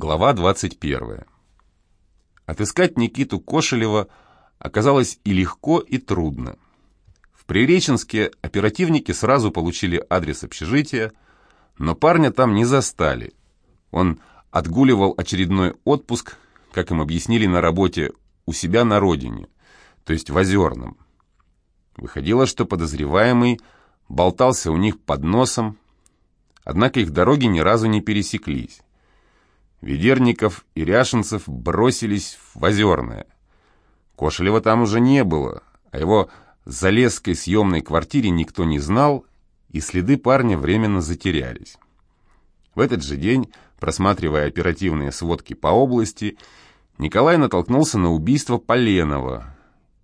Глава 21. Отыскать Никиту Кошелева оказалось и легко, и трудно. В Приреченске оперативники сразу получили адрес общежития, но парня там не застали. Он отгуливал очередной отпуск, как им объяснили на работе, у себя на родине, то есть в Озерном. Выходило, что подозреваемый болтался у них под носом, однако их дороги ни разу не пересеклись. Ведерников и Ряшенцев бросились в Озерное. Кошелева там уже не было, а его залезской съемной квартире никто не знал, и следы парня временно затерялись. В этот же день, просматривая оперативные сводки по области, Николай натолкнулся на убийство Поленова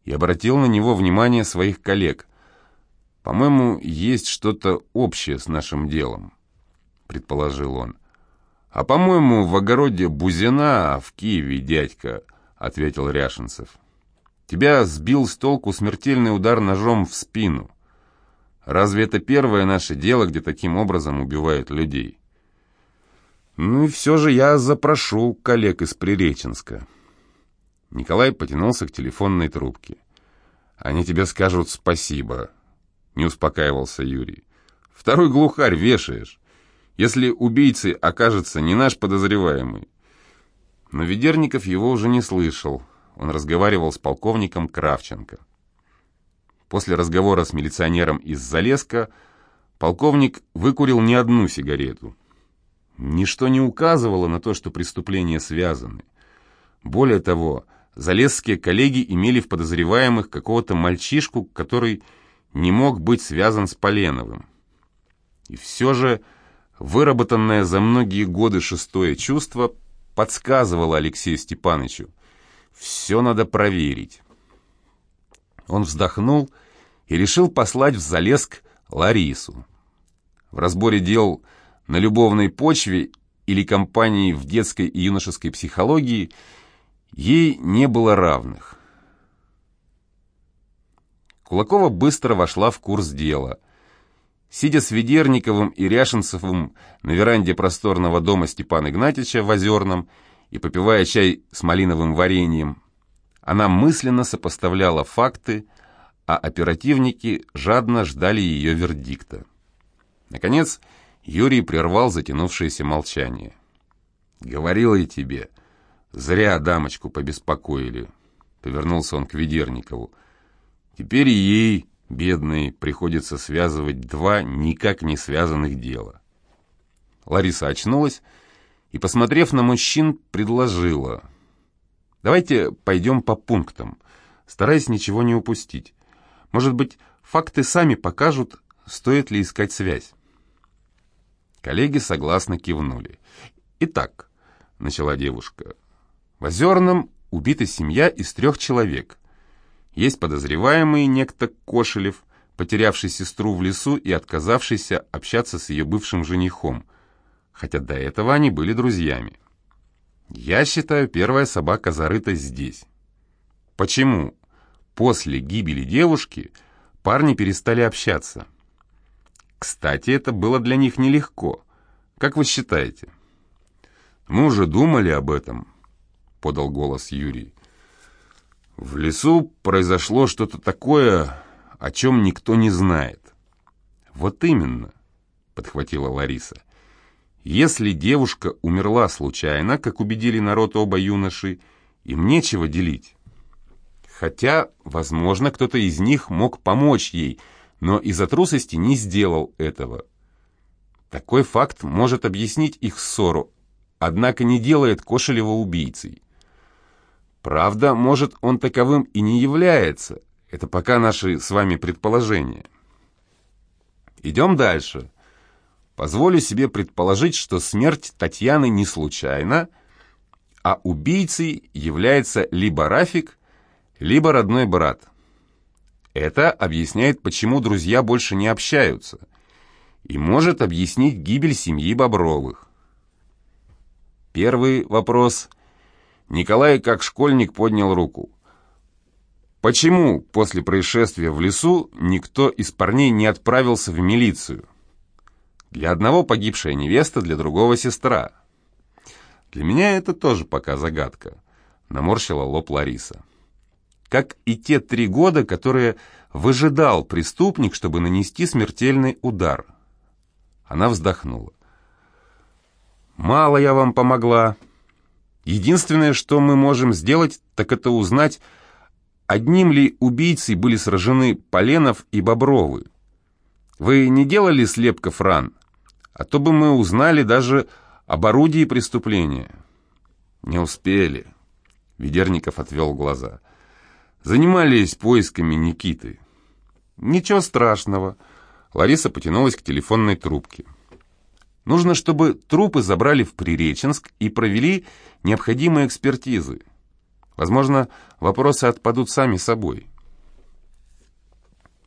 и обратил на него внимание своих коллег. «По-моему, есть что-то общее с нашим делом», — предположил он. «А, по-моему, в огороде Бузина, а в Киеве дядька», — ответил Ряшенцев. «Тебя сбил с толку смертельный удар ножом в спину. Разве это первое наше дело, где таким образом убивают людей?» «Ну и все же я запрошу коллег из Приреченска». Николай потянулся к телефонной трубке. «Они тебе скажут спасибо», — не успокаивался Юрий. «Второй глухарь вешаешь если убийцей окажется не наш подозреваемый. Но Ведерников его уже не слышал. Он разговаривал с полковником Кравченко. После разговора с милиционером из Залеска полковник выкурил не одну сигарету. Ничто не указывало на то, что преступления связаны. Более того, залесские коллеги имели в подозреваемых какого-то мальчишку, который не мог быть связан с Поленовым. И все же Выработанное за многие годы шестое чувство подсказывало Алексею Степановичу. Все надо проверить. Он вздохнул и решил послать в Залеск Ларису. В разборе дел на любовной почве или компании в детской и юношеской психологии ей не было равных. Кулакова быстро вошла в курс дела – Сидя с Ведерниковым и Ряшенцевым на веранде просторного дома Степана Игнатьевича в Озерном и попивая чай с малиновым вареньем, она мысленно сопоставляла факты, а оперативники жадно ждали ее вердикта. Наконец, Юрий прервал затянувшееся молчание. «Говорил я тебе, зря дамочку побеспокоили», — повернулся он к Ведерникову. «Теперь ей Бедной приходится связывать два никак не связанных дела. Лариса очнулась и, посмотрев на мужчин, предложила. «Давайте пойдем по пунктам, стараясь ничего не упустить. Может быть, факты сами покажут, стоит ли искать связь». Коллеги согласно кивнули. «Итак», — начала девушка, — «в Озерном убита семья из трех человек — есть подозреваемый некто Кошелев, потерявший сестру в лесу и отказавшийся общаться с ее бывшим женихом, хотя до этого они были друзьями. Я считаю, первая собака зарыта здесь. Почему после гибели девушки парни перестали общаться? Кстати, это было для них нелегко. Как вы считаете? Мы уже думали об этом, подал голос Юрий. В лесу произошло что-то такое, о чем никто не знает. Вот именно, подхватила Лариса. Если девушка умерла случайно, как убедили народ оба юноши, им нечего делить. Хотя, возможно, кто-то из них мог помочь ей, но из-за трусости не сделал этого. Такой факт может объяснить их ссору, однако не делает Кошелева убийцей. Правда, может, он таковым и не является. Это пока наши с вами предположения. Идем дальше. Позволю себе предположить, что смерть Татьяны не случайна, а убийцей является либо Рафик, либо родной брат. Это объясняет, почему друзья больше не общаются, и может объяснить гибель семьи Бобровых. Первый вопрос – Николай, как школьник, поднял руку. Почему после происшествия в лесу никто из парней не отправился в милицию? Для одного погибшая невеста, для другого сестра. Для меня это тоже пока загадка, наморщила лоб Лариса. Как и те три года, которые выжидал преступник, чтобы нанести смертельный удар. Она вздохнула. «Мало я вам помогла. Единственное, что мы можем сделать, так это узнать, одним ли убийцей были сражены Поленов и Бобровы. Вы не делали слепков ран? А то бы мы узнали даже об орудии преступления». «Не успели», — Ведерников отвел глаза. «Занимались поисками Никиты». «Ничего страшного». Лариса потянулась к телефонной трубке. «Нужно, чтобы трупы забрали в Приреченск и провели необходимые экспертизы. Возможно, вопросы отпадут сами собой».